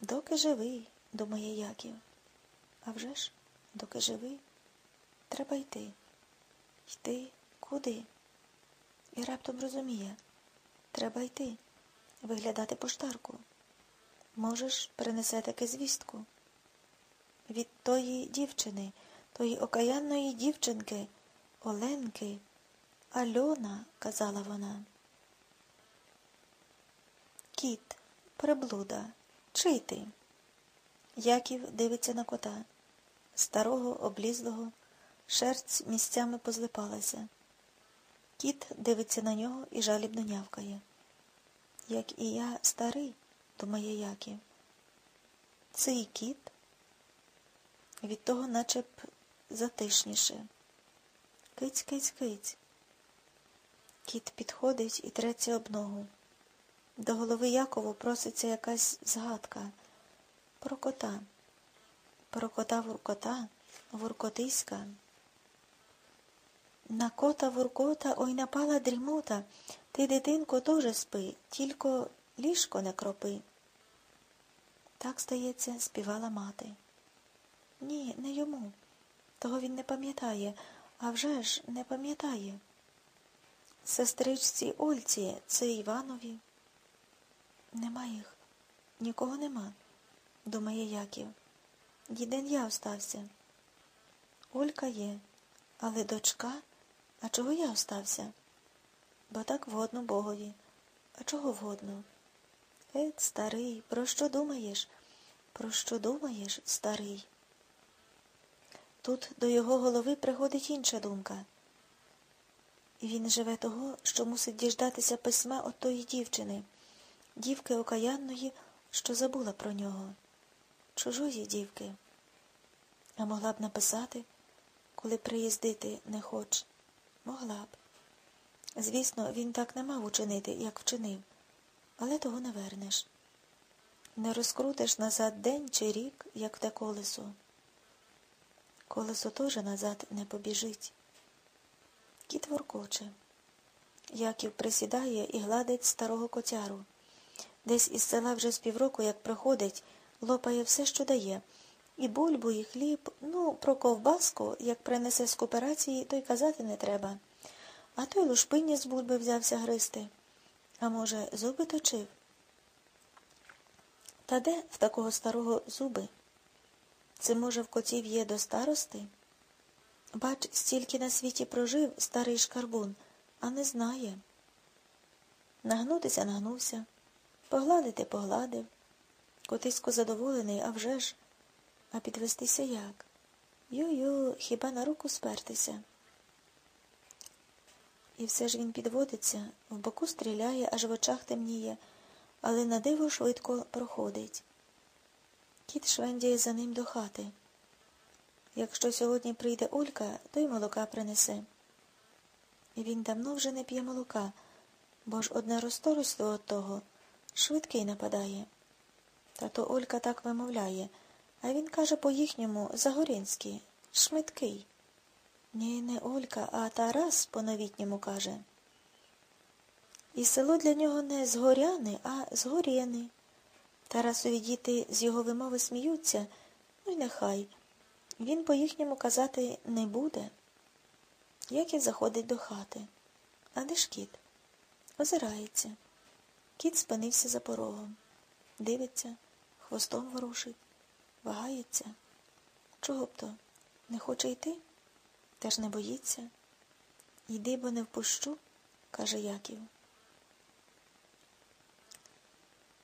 Доки живий, думає Яків. А вже ж, доки живий, треба йти. Йти куди? І раптом розуміє, треба йти, виглядати поштарку. Можеш, принесе таки звістку. Від тої дівчини, тої окаянної дівчинки, Оленки, Альона, казала вона. Кіт, приблуда, чий ти? Яків дивиться на кота, старого, облізлого, шерсть місцями позлипалася. Кіт дивиться на нього і жалібно нявкає. Як і я старий, думає Яків. Цей кіт від того наче б затишніше. Киць, киць, киць. Кіт підходить і треться об ногу. До голови Якову проситься якась згадка про кота, про кота вуркота, вуркотиська. На кота вуркота ой напала дрімота, ти, дитинко, тоже спи, тільки ліжко не кропи. Так, здається, співала мати. Ні, не йому. Того він не пам'ятає, а вже ж не пам'ятає. Сестричці Ольці, це Іванові. Нема їх, нікого нема, думає Яків. Єдин я остався. Олька є, але дочка, а чого я остався? Бо так вгодно Богові. А чого вгодно? Ет, старий, про що думаєш? Про що думаєш, старий? Тут до його голови приходить інша думка. Він живе того, що мусить діждатися письма от тої дівчини, дівки окаянної, що забула про нього, чужої дівки. А могла б написати, коли приїздити не хоч. Могла б. Звісно, він так не мав учинити, як вчинив, але того не вернеш. Не розкрутиш назад день чи рік, як те колесо. Колесо теж назад не побіжить. Кіт воркоче. Яків присідає і гладить старого котяру. Десь із села вже з півроку, як приходить, лопає все, що дає. І бульбу, і хліб, ну, про ковбаску, як принесе з кооперації, то й казати не треба. А той лушпині з бульби взявся гристи. А може, зуби точив? Та де в такого старого зуби? Це, може, в котів є до старости? Бач, стільки на світі прожив старий шкарбун, а не знає. Нагнутися нагнувся, погладити погладив. Котисько задоволений, а вже ж, а підвестися як? Ю-ю, хіба на руку спертися? І все ж він підводиться, в боку стріляє, аж в очах темніє, але на диво швидко проходить. Кіт швендяє за ним до хати. Якщо сьогодні прийде Олька, то й молока принесе. І він давно вже не п'є молока, бо ж одне розтороство від того швидкий нападає. Та то Олька так вимовляє, а він каже по-їхньому Загоринський, шмиткий. Ні, не Олька, а Тарас по-новітньому каже. І село для нього не згоряни, а згорєни. Тарасові діти з його вимови сміються, ну й нехай. Він по їхньому казати не буде. Яків заходить до хати. А де ж кіт? Озирається. Кіт спинився за порогом. Дивиться, хвостом ворушить, вагається. Чого б то? Не хоче йти? Теж не боїться. Йди, бо не впущу, каже Яків.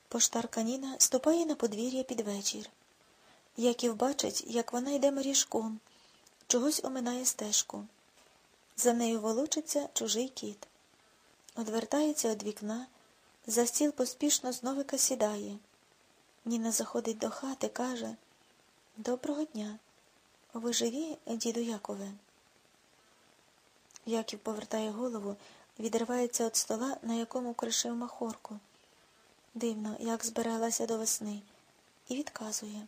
Поштарка Ніна ступає на подвір'я під вечір. Яків бачить, як вона йде моріжком, чогось оминає стежку. За нею волочиться чужий кіт. Одвертається від вікна, за стіл поспішно зновика сідає. Ніна заходить до хати, каже Доброго дня. Ви живі, діду Якове? Яків повертає голову, відривається від стола, на якому кришив махорку. Дивно, як збиралася до весни, і відказує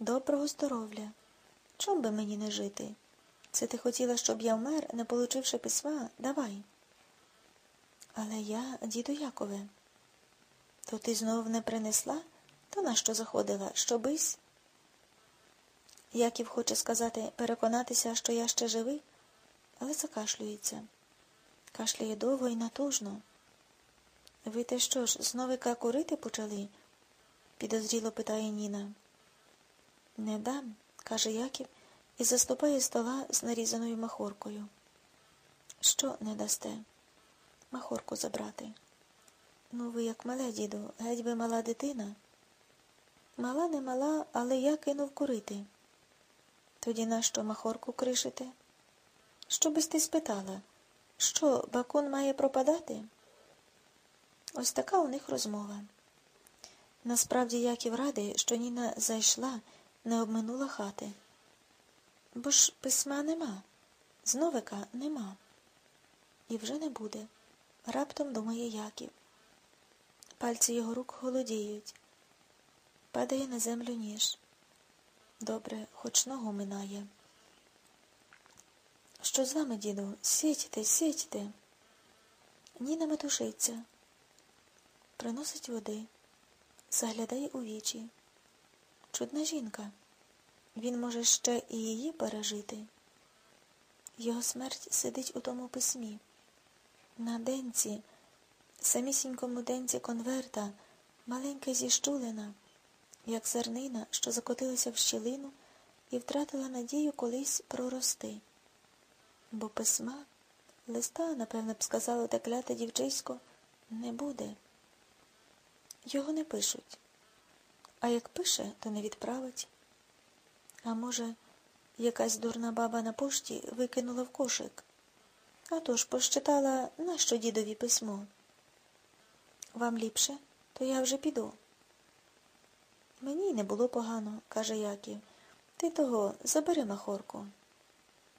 Доброго здоров'я. Чом би мені не жити? Це ти хотіла, щоб я вмер, не получивши письма? Давай. Але я, діду Якове, то ти знов не принесла То нащо заходила? Щобись? Яків хоче сказати, переконатися, що я ще живий, але закашлюється. Кашляє довго і натужно. Ви те що ж, зновика курити почали? підозріло питає Ніна. Не дам, каже Яків і заступає стола з нарізаною махоркою. Що не дасте? Махорку забрати. Ну, ви як мале, діду, геть би мала дитина. Мала не мала, але я кинув курити. Тоді нащо махорку кришите? Що би ти спитала? Що, бакун має пропадати? Ось така у них розмова. Насправді Яків радий, що Ніна зайшла, не обминула хати. Бо ж письма нема, зновика нема. І вже не буде. Раптом думає Яків. Пальці його рук холодіють. Падає на землю ніж. Добре, хоч ногу минає. Що з вами, діду? Сітьте, сітьте. Ніна метушиться. Приносить води, заглядає у вічі. Чудна жінка. Він може ще і її пережити. Його смерть сидить у тому письмі. На денці, самісінькому денці конверта, маленька зіщулина, як зернина, що закотилася в щілину і втратила надію колись прорости. Бо письма, листа, напевне б сказала те кляте дівчисько, не буде. Його не пишуть. А як пише, то не відправить. А може, якась дурна баба на пошті викинула в кошик. А тож пощитала, нащо дідові письмо. Вам ліпше, то я вже піду. Мені й не було погано, каже Яків. Ти того забери махорку.